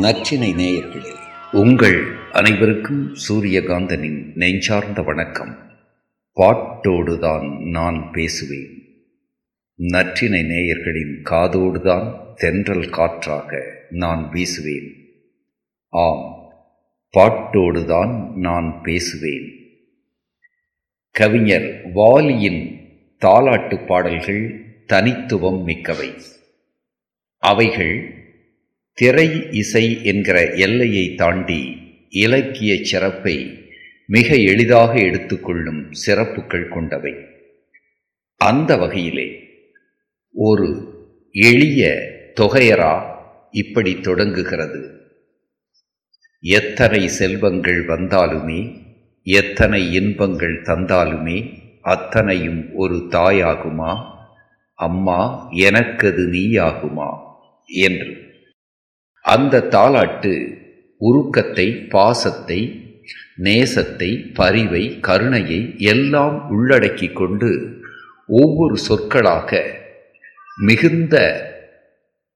நற்றினை நேயர்களே உங்கள் அனைவருக்கும் சூரியகாந்தனின் நெஞ்சார்ந்த வணக்கம். பாட்டோடுதான் நான் பேசுவேன். நற்றினை நேயர்களின் காதோடுதான் தென்றல் காற்றாக நான் வீசுவேன். ஆம் பாட்டோடுதான் நான் பேசுவேன். கவிஞர் வாலியின் தாலாட்டு பாடல்கள் தனித்துவம் மிக்கவை. அவைகள் திரை இசை என்கிற எல்லையை தாண்டி இலக்கிய சிறப்பை மிக எளிதாக எடுத்துக்கொள்ளும் சிறப்புகள் கொண்டவை. அந்த வகையிலே ஒரு எளிய தொகையரா இப்படி தொடங்குகிறது. எத்தனை செல்வங்கள் வந்தாலுமே எத்தனை இன்பங்கள் தந்தாலுமே அத்தனையும் ஒரு தாயாகுமா? அம்மா எனக்கது நீயாகுமா? என்று அந்த தாலாட்டு உருக்கத்தை பாசத்தை நேசத்தை பரிவை கருணையை எல்லாம் உள்ளடக்கி கொண்டு ஒவ்வொரு சொற்களாக மிகுந்த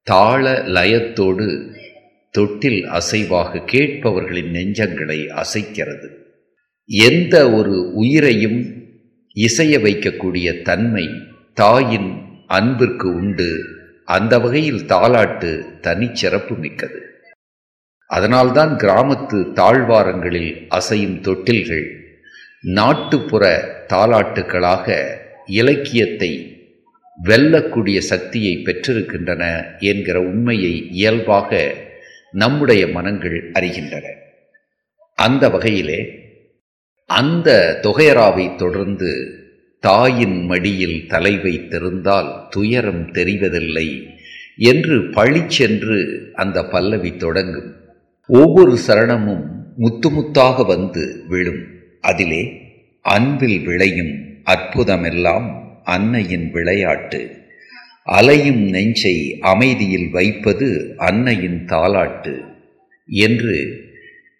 தாள லயத்தோடு தொட்டில் அசைவாக கேட்பவர்களின் நெஞ்சங்களை அசைக்கிறது. எந்த ஒரு உயிரையும் இசைய வைக்கக்கூடிய தன்மை தாயின் அன்பிற்கு உண்டு. அந்த வகையில் தாலாட்டு தனிச்சிறப்பு மிக்கது. அதனால்தான் கிராமத்து தாழ்வாரங்களில் அசையும் தொட்டில்கள் நாட்டுப்புற தாலாட்டுக்களாக இலக்கியத்தை வெல்லக்கூடிய சக்தியை பெற்றிருக்கின்றன என்கிற உண்மையை இயல்பாக நம்முடைய மனங்கள் அறிகின்றன. அந்த வகையிலே அந்த தொகையராவை தொடர்ந்து தாயின் மடியில் தலை வைத்திருந்தால் துயரம் தெரிவதில்லை என்று பழிச்சென்று அந்த பல்லவி தொடங்கும். ஒவ்வொரு சரணமும் முத்து முத்தாக வந்து விழும். அதிலே அன்பில் விளையும் அற்புதமெல்லாம் அன்னையின் விளையாட்டு. அலையும் நெஞ்சை அமைதியில் வைப்பது அன்னையின் தாலாட்டு என்று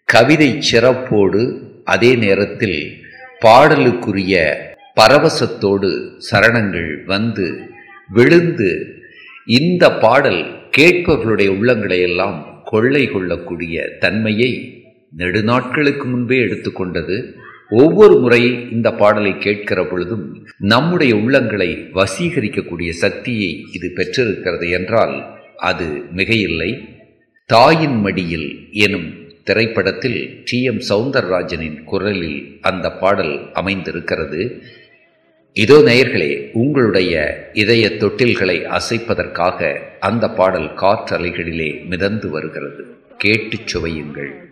கவிதை சிறப்போடு அதே நேரத்தில் பாடலுக்குரிய பரவசத்தோடு சரணங்கள் வந்து விழுந்து இந்த பாடல் கேட்பவர்களுடைய உள்ளங்களை எல்லாம் கொள்ளை கொள்ளக்கூடிய தன்மையை நெடுநாட்களுக்கு முன்பே எடுத்துக்கொண்டது ஒவ்வொரு முறை இந்த பாடலை கேட்கிற பொழுதும் நம்முடைய உள்ளங்களை வசீகரிக்கக்கூடிய சக்தியை இது பெற்றிருக்கிறது என்றால் அது மிகையில்லை. தாயின் மடியில் எனும் திரைப்படத்தில் டி எம் சவுந்தரராஜனின் குரலில் அந்த பாடல் அமைந்திருக்கிறது. இதோ நேயர்களே உங்களுடைய இதய தொட்டில்களை அசைப்பதற்காக அந்த பாடல் காற்றலைகளிலே மிதந்து வருகிறது. கேட்டுச் சுவையுங்கள்.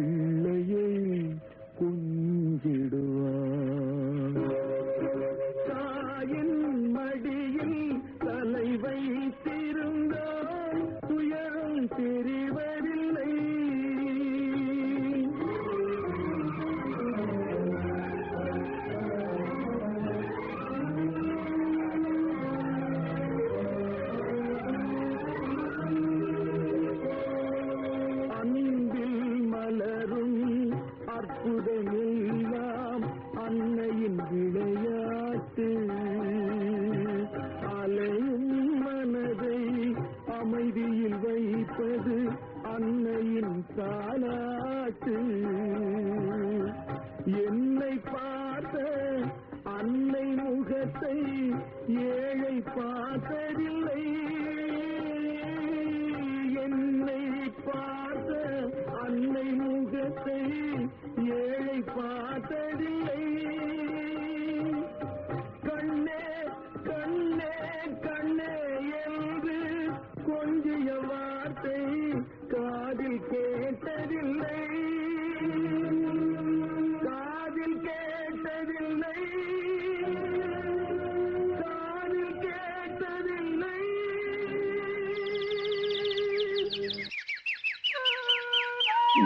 happy அன்னையின் தாலாட்டு. என்னை பார்த்த அன்னை முகத்தை ஏழை பார்த்ததில்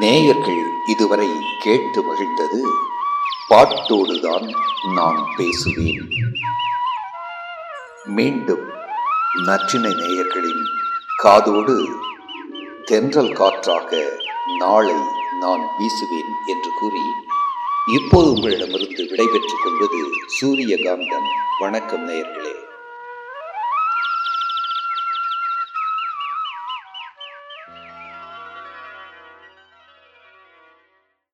நேயர்கள் இதுவரை கேட்டு மகிழ்ந்தது பாட்டோடுதான் நான் பேசுவேன். மீண்டும் நற்றினை நேயர்களின் காதோடு தென்றல் காற்றாக நாளை நான் வீசுவேன் என்று கூறி இப்போது உங்களிடமிருந்து விடைபெற்றுக் கொள்வது சூரியகாந்தன் வணக்கம் நேயர்களே.